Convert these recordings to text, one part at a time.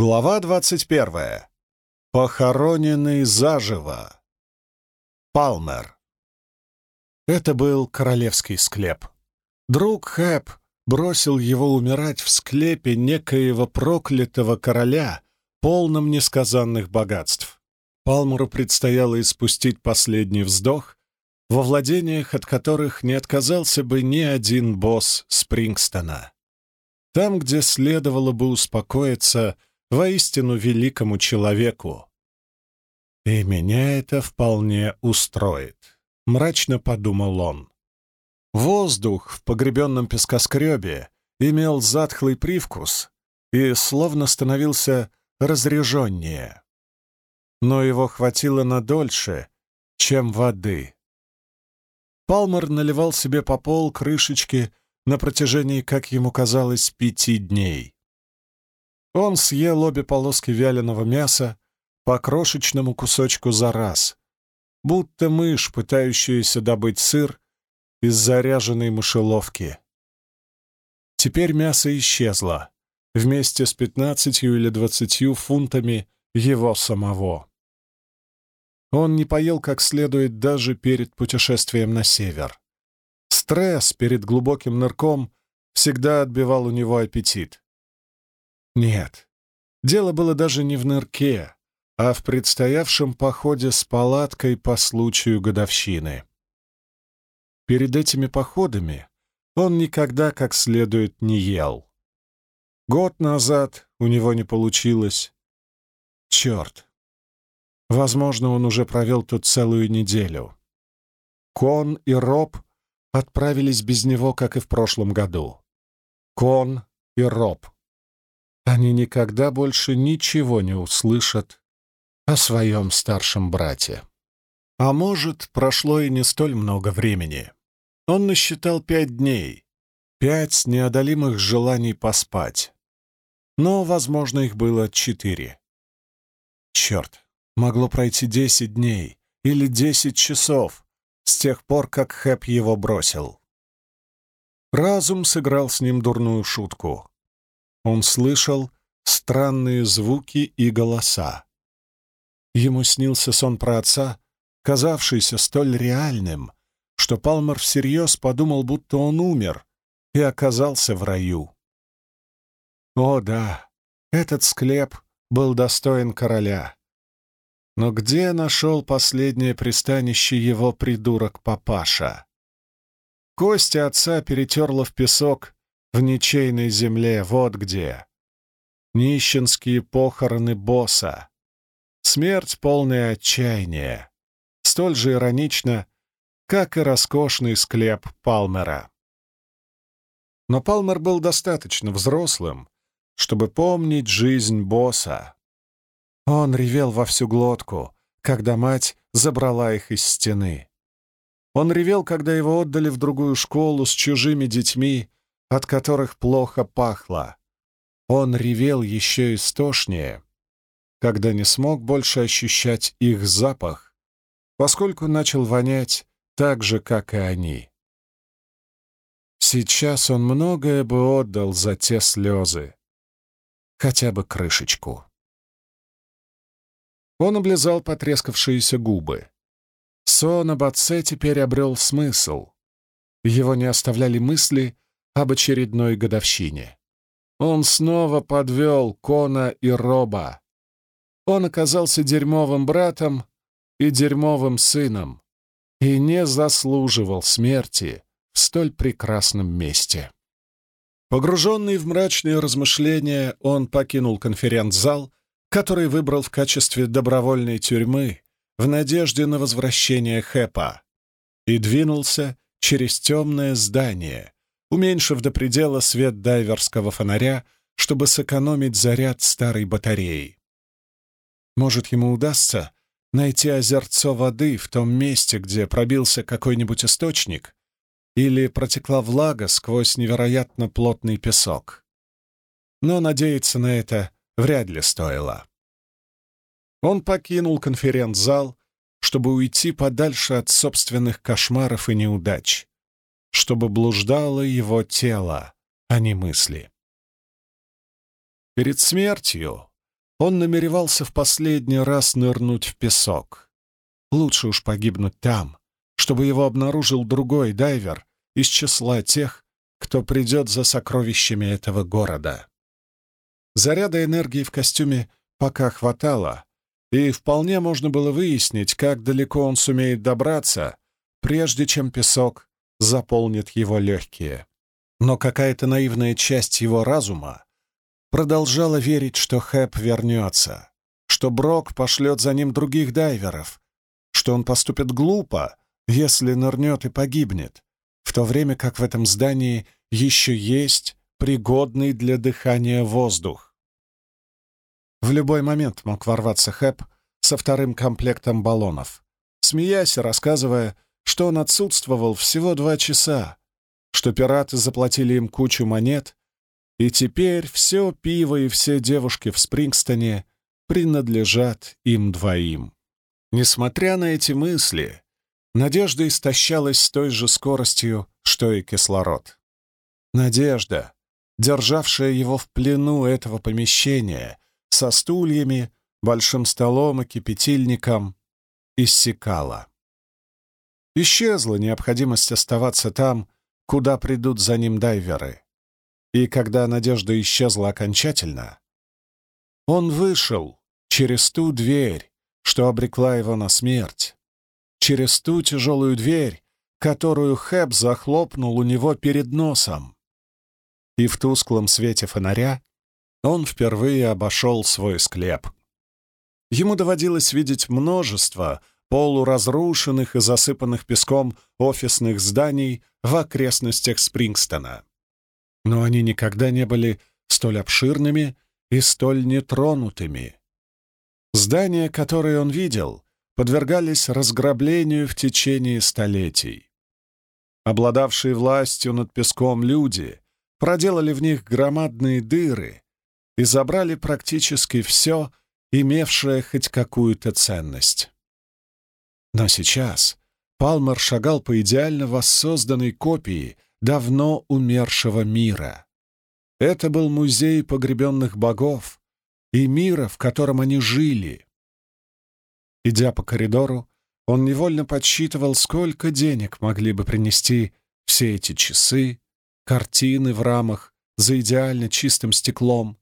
Глава двадцать первая. Похороненный заживо. Палмер. Это был королевский склеп. Друг Хэп бросил его умирать в склепе некоего проклятого короля, полном несказанных богатств. Палмеру предстояло испустить последний вздох во владениях, от которых не отказался бы ни один босс Спрингстона. Там, где следовало бы успокоиться — воистину великому человеку. И меня это вполне устроит, мрачно подумал он. Воздух в погребенном пескоскребе имел затхлый привкус и словно становился разреженнее. Но его хватило на дольше, чем воды. Палмер наливал себе по пол крышечки на протяжении, как ему казалось, пяти дней. Он съел обе полоски вяленого мяса по крошечному кусочку за раз, будто мышь, пытающаяся добыть сыр из заряженной мышеловки. Теперь мясо исчезло вместе с пятнадцатью или двадцатью фунтами его самого. Он не поел как следует даже перед путешествием на север. Стресс перед глубоким нырком всегда отбивал у него аппетит. Нет, дело было даже не в нырке, а в предстоявшем походе с палаткой по случаю годовщины. Перед этими походами он никогда как следует не ел. Год назад у него не получилось. Черт! Возможно, он уже провел тут целую неделю. Кон и Роб отправились без него, как и в прошлом году. Кон и Роб они никогда больше ничего не услышат о своем старшем брате. А может, прошло и не столь много времени. Он насчитал пять дней, пять неодолимых желаний поспать. Но, возможно, их было четыре. Черт, могло пройти десять дней или десять часов с тех пор, как Хэп его бросил. Разум сыграл с ним дурную шутку. Он слышал странные звуки и голоса. Ему снился сон про отца, казавшийся столь реальным, что Палмер всерьез подумал, будто он умер и оказался в раю. О да, этот склеп был достоин короля. Но где нашел последнее пристанище его придурок-папаша? Кости отца перетерла в песок в ничейной земле, вот где. Нищенские похороны босса. Смерть полная отчаяния. Столь же иронично, как и роскошный склеп Палмера. Но Палмер был достаточно взрослым, чтобы помнить жизнь босса. Он ревел во всю глотку, когда мать забрала их из стены. Он ревел, когда его отдали в другую школу с чужими детьми от которых плохо пахло. Он ревел еще истошнее, когда не смог больше ощущать их запах, поскольку начал вонять так же, как и они. Сейчас он многое бы отдал за те слезы. Хотя бы крышечку. Он облизал потрескавшиеся губы. Сон об отце теперь обрел смысл. Его не оставляли мысли об очередной годовщине. Он снова подвел Кона и Роба. Он оказался дерьмовым братом и дерьмовым сыном и не заслуживал смерти в столь прекрасном месте. Погруженный в мрачные размышления, он покинул конференц-зал, который выбрал в качестве добровольной тюрьмы в надежде на возвращение Хэпа, и двинулся через темное здание, уменьшив до предела свет дайверского фонаря, чтобы сэкономить заряд старой батареи. Может, ему удастся найти озерцо воды в том месте, где пробился какой-нибудь источник, или протекла влага сквозь невероятно плотный песок. Но надеяться на это вряд ли стоило. Он покинул конференц-зал, чтобы уйти подальше от собственных кошмаров и неудач чтобы блуждало его тело, а не мысли. Перед смертью Он намеревался в последний раз нырнуть в песок. Лучше уж погибнуть там, чтобы его обнаружил другой дайвер из числа тех, кто придет за сокровищами этого города. Заряда энергии в костюме пока хватало, и вполне можно было выяснить, как далеко он сумеет добраться, прежде чем песок заполнит его легкие. Но какая-то наивная часть его разума продолжала верить, что Хэп вернется, что Брок пошлет за ним других дайверов, что он поступит глупо, если нырнет и погибнет, в то время как в этом здании еще есть пригодный для дыхания воздух. В любой момент мог ворваться Хэп со вторым комплектом баллонов, смеясь и рассказывая, что он отсутствовал всего два часа, что пираты заплатили им кучу монет, и теперь все пиво и все девушки в Спрингстоне принадлежат им двоим. Несмотря на эти мысли, надежда истощалась с той же скоростью, что и кислород. Надежда, державшая его в плену этого помещения, со стульями, большим столом и кипятильником, иссякала. Исчезла необходимость оставаться там, куда придут за ним дайверы. И когда надежда исчезла окончательно, он вышел через ту дверь, что обрекла его на смерть, через ту тяжелую дверь, которую Хэб захлопнул у него перед носом. И в тусклом свете фонаря он впервые обошел свой склеп. Ему доводилось видеть множество полуразрушенных и засыпанных песком офисных зданий в окрестностях Спрингстона. Но они никогда не были столь обширными и столь нетронутыми. Здания, которые он видел, подвергались разграблению в течение столетий. Обладавшие властью над песком люди проделали в них громадные дыры и забрали практически все, имевшее хоть какую-то ценность. Но сейчас Палмер шагал по идеально воссозданной копии давно умершего мира. Это был музей погребенных богов и мира, в котором они жили. Идя по коридору, он невольно подсчитывал, сколько денег могли бы принести все эти часы, картины в рамах за идеально чистым стеклом,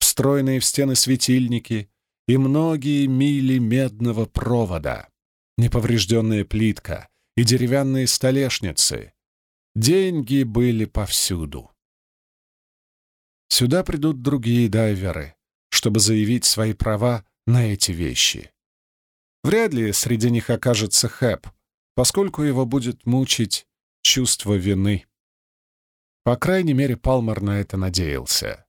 встроенные в стены светильники и многие мили медного провода неповрежденная плитка и деревянные столешницы. Деньги были повсюду. Сюда придут другие дайверы, чтобы заявить свои права на эти вещи. Вряд ли среди них окажется Хэп, поскольку его будет мучить чувство вины. По крайней мере, Палмер на это надеялся.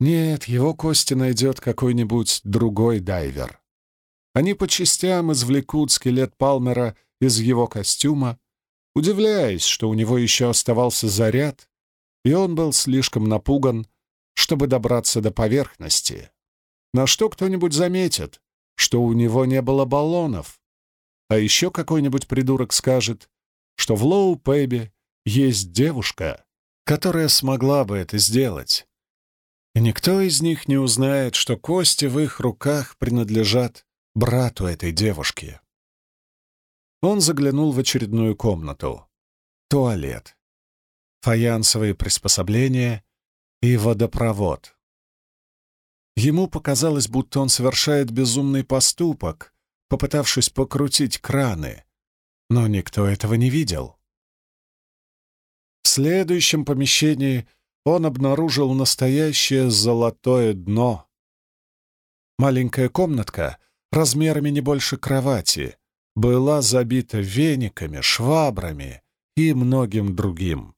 Нет, его кости найдет какой-нибудь другой дайвер. Они по частям извлекут скелет Палмера из его костюма, удивляясь, что у него еще оставался заряд, и он был слишком напуган, чтобы добраться до поверхности. На что кто-нибудь заметит, что у него не было баллонов, а еще какой-нибудь придурок скажет, что в Лоу-Пэбе есть девушка, которая смогла бы это сделать. И никто из них не узнает, что кости в их руках принадлежат брату этой девушки. Он заглянул в очередную комнату. Туалет. Фаянсовые приспособления и водопровод. Ему показалось, будто он совершает безумный поступок, попытавшись покрутить краны, но никто этого не видел. В следующем помещении он обнаружил настоящее золотое дно. Маленькая комнатка размерами не больше кровати, была забита вениками, швабрами и многим другим.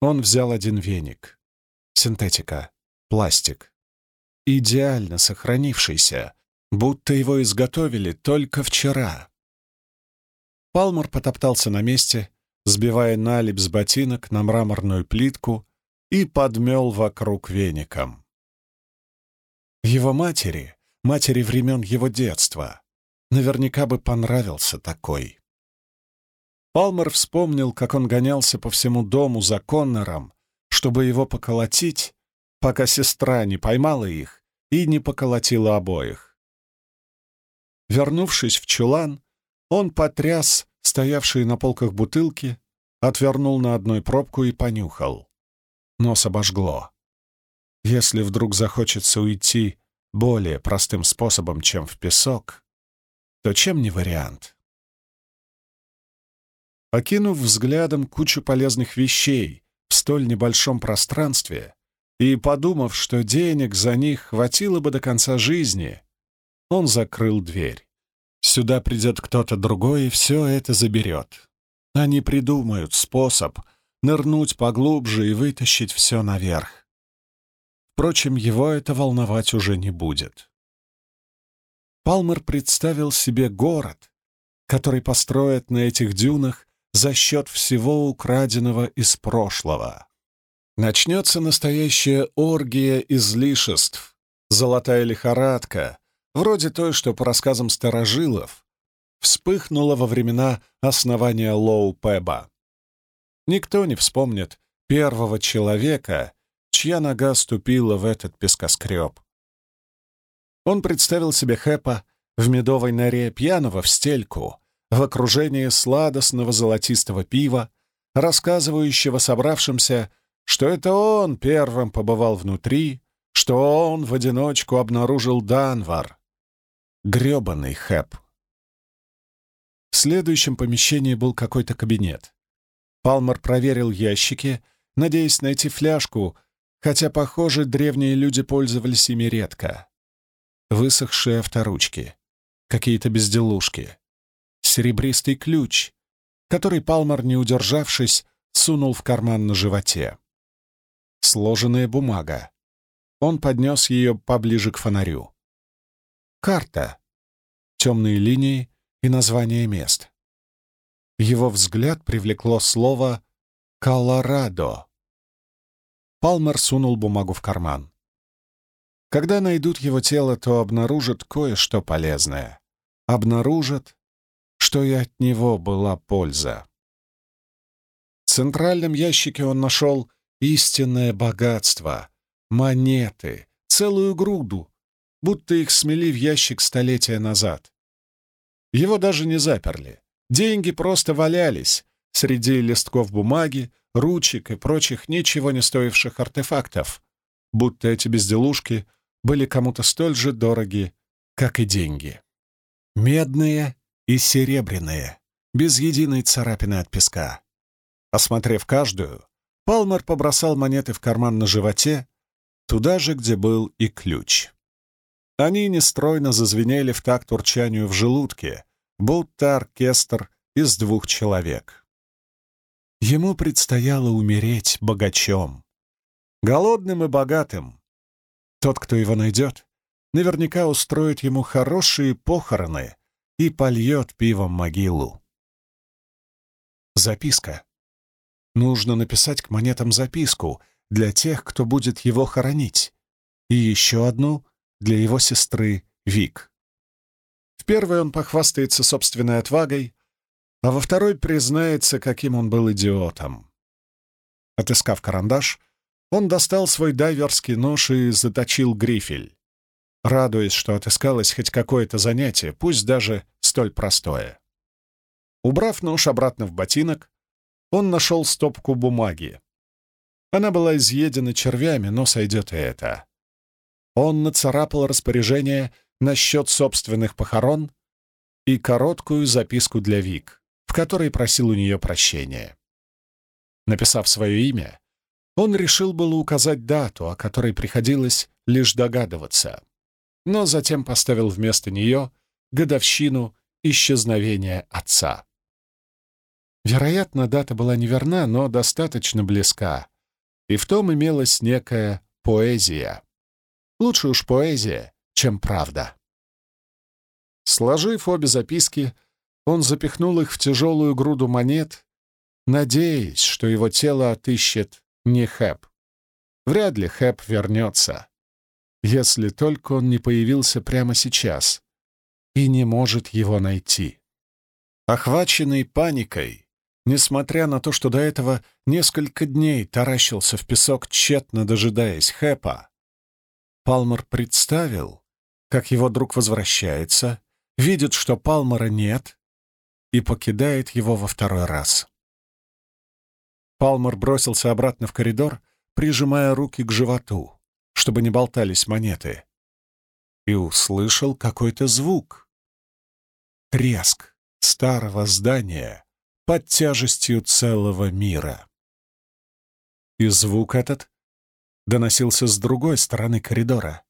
Он взял один веник. Синтетика. Пластик. Идеально сохранившийся, будто его изготовили только вчера. Палмер потоптался на месте, сбивая налип с ботинок на мраморную плитку и подмел вокруг веником. Его матери матери времен его детства. Наверняка бы понравился такой. Палмер вспомнил, как он гонялся по всему дому за Коннором, чтобы его поколотить, пока сестра не поймала их и не поколотила обоих. Вернувшись в чулан, он потряс стоявшие на полках бутылки, отвернул на одной пробку и понюхал. Нос обожгло. Если вдруг захочется уйти более простым способом, чем в песок, то чем не вариант? Окинув взглядом кучу полезных вещей в столь небольшом пространстве и подумав, что денег за них хватило бы до конца жизни, он закрыл дверь. Сюда придет кто-то другой и все это заберет. Они придумают способ нырнуть поглубже и вытащить все наверх. Впрочем, его это волновать уже не будет. Палмер представил себе город, который построят на этих дюнах за счет всего украденного из прошлого. Начнется настоящая оргия излишеств, золотая лихорадка, вроде той, что по рассказам старожилов, вспыхнула во времена основания Лоу-Пеба. Никто не вспомнит первого человека, чья нога ступила в этот пескоскреб. Он представил себе Хэпа в медовой норе пьяного в стельку, в окружении сладостного золотистого пива, рассказывающего собравшимся, что это он первым побывал внутри, что он в одиночку обнаружил Данвар. Грёбаный Хэп. В следующем помещении был какой-то кабинет. Палмер проверил ящики, надеясь найти фляжку, хотя, похоже, древние люди пользовались ими редко. Высохшие авторучки, какие-то безделушки, серебристый ключ, который Палмер, не удержавшись, сунул в карман на животе. Сложенная бумага. Он поднес ее поближе к фонарю. Карта. Темные линии, и название мест. Его взгляд привлекло слово «Колорадо». Палмер сунул бумагу в карман. Когда найдут его тело, то обнаружат кое-что полезное. Обнаружат, что и от него была польза. В центральном ящике он нашел истинное богатство, монеты, целую груду, будто их смели в ящик столетия назад. Его даже не заперли. Деньги просто валялись среди листков бумаги, ручек и прочих ничего не стоивших артефактов, будто эти безделушки были кому-то столь же дороги, как и деньги. Медные и серебряные, без единой царапины от песка. Осмотрев каждую, Палмер побросал монеты в карман на животе, туда же, где был и ключ. Они нестройно зазвенели в такт урчанию в желудке, будто оркестр из двух человек. Ему предстояло умереть богачом, голодным и богатым. Тот, кто его найдет, наверняка устроит ему хорошие похороны и польет пивом могилу. Записка. Нужно написать к монетам записку для тех, кто будет его хоронить, и еще одну для его сестры Вик. В первой он похвастается собственной отвагой, а во второй признается, каким он был идиотом. Отыскав карандаш, он достал свой дайверский нож и заточил грифель, радуясь, что отыскалось хоть какое-то занятие, пусть даже столь простое. Убрав нож обратно в ботинок, он нашел стопку бумаги. Она была изъедена червями, но сойдет и это. Он нацарапал распоряжение насчет собственных похорон и короткую записку для Вик, которой просил у нее прощения. Написав свое имя, он решил было указать дату, о которой приходилось лишь догадываться, но затем поставил вместо нее годовщину исчезновения отца. Вероятно, дата была неверна, но достаточно близка, и в том имелась некая поэзия. Лучше уж поэзия, чем правда. Сложив обе записки, он запихнул их в тяжелую груду монет, надеясь, что его тело отыщет не Хэп. Вряд ли Хэп вернется, если только он не появился прямо сейчас и не может его найти. Охваченный паникой, несмотря на то, что до этого несколько дней таращился в песок, тщетно дожидаясь Хэпа, Палмер представил, как его друг возвращается, видит, что Палмера нет, и покидает его во второй раз. Палмер бросился обратно в коридор, прижимая руки к животу, чтобы не болтались монеты, и услышал какой-то звук. Треск старого здания под тяжестью целого мира. И звук этот доносился с другой стороны коридора.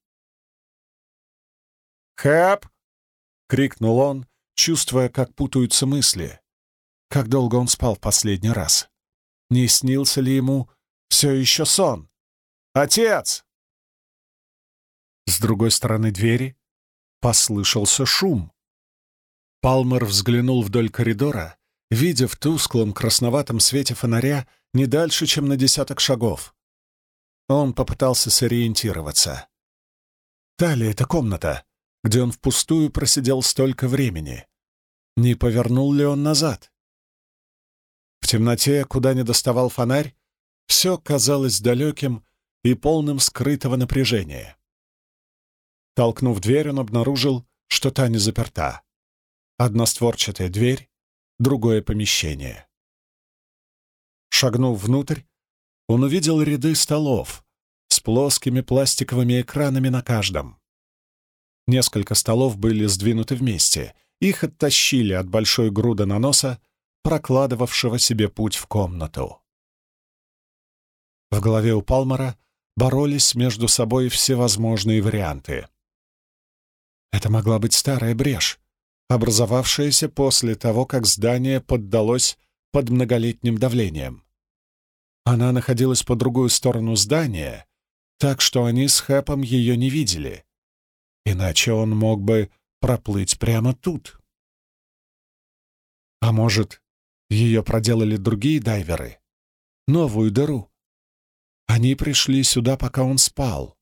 «Хэп!» — крикнул он, чувствуя, как путаются мысли. Как долго он спал в последний раз? Не снился ли ему все еще сон? «Отец!» С другой стороны двери послышался шум. Палмер взглянул вдоль коридора, видя в тусклом красноватом свете фонаря не дальше, чем на десяток шагов. Он попытался сориентироваться. Та ли эта комната, где он впустую просидел столько времени? Не повернул ли он назад? В темноте, куда не доставал фонарь, все казалось далеким и полным скрытого напряжения. Толкнув дверь, он обнаружил, что та не заперта. Одностворчатая дверь, другое помещение. Шагнув внутрь, он увидел ряды столов с плоскими пластиковыми экранами на каждом. Несколько столов были сдвинуты вместе, их оттащили от большой груды наноса, прокладывавшего себе путь в комнату. В голове у Палмара боролись между собой всевозможные варианты. Это могла быть старая брешь, образовавшаяся после того, как здание поддалось под многолетним давлением. Она находилась по другую сторону здания, так что они с Хэпом ее не видели. Иначе он мог бы проплыть прямо тут. А может, ее проделали другие дайверы? Новую дыру? Они пришли сюда, пока он спал.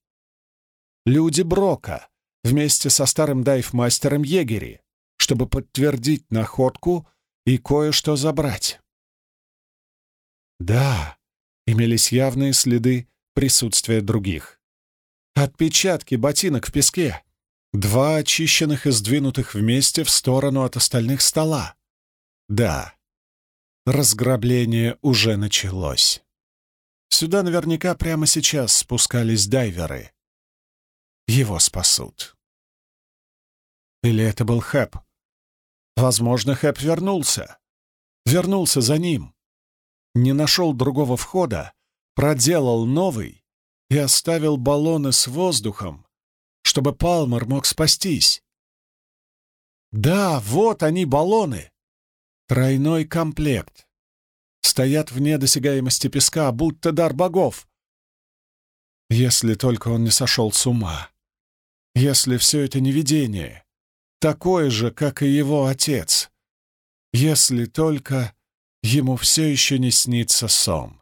Люди Брока, вместе со старым дайв-мастером Егери, чтобы подтвердить находку и кое-что забрать. Да, имелись явные следы присутствия других. Отпечатки ботинок в песке. Два очищенных и сдвинутых вместе в сторону от остальных стола. Да, разграбление уже началось. Сюда наверняка прямо сейчас спускались дайверы. Его спасут. Или это был Хэп? Возможно, Хэп вернулся. Вернулся за ним. Не нашел другого входа, проделал новый и оставил баллоны с воздухом, чтобы Палмер мог спастись. Да, вот они, баллоны. Тройной комплект. Стоят вне досягаемости песка, будто дар богов. Если только он не сошел с ума. Если все это не видение такой же, как и его отец, если только ему все еще не снится сон.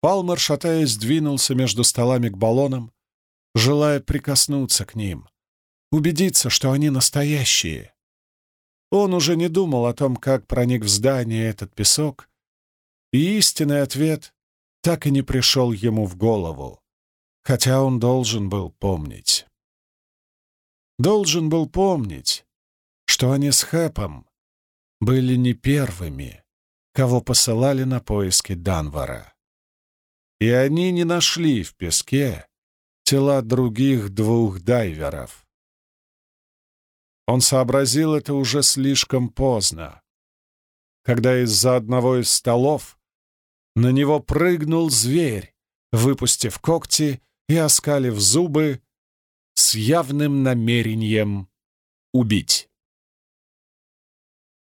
Палмер, шатаясь, двинулся между столами к баллонам, желая прикоснуться к ним, убедиться, что они настоящие. Он уже не думал о том, как проник в здание этот песок, и истинный ответ так и не пришел ему в голову, хотя он должен был помнить должен был помнить, что они с Хэпом были не первыми, кого посылали на поиски Данвара. И они не нашли в песке тела других двух дайверов. Он сообразил это уже слишком поздно, когда из-за одного из столов на него прыгнул зверь, выпустив когти и оскалив зубы, с явным намерением убить.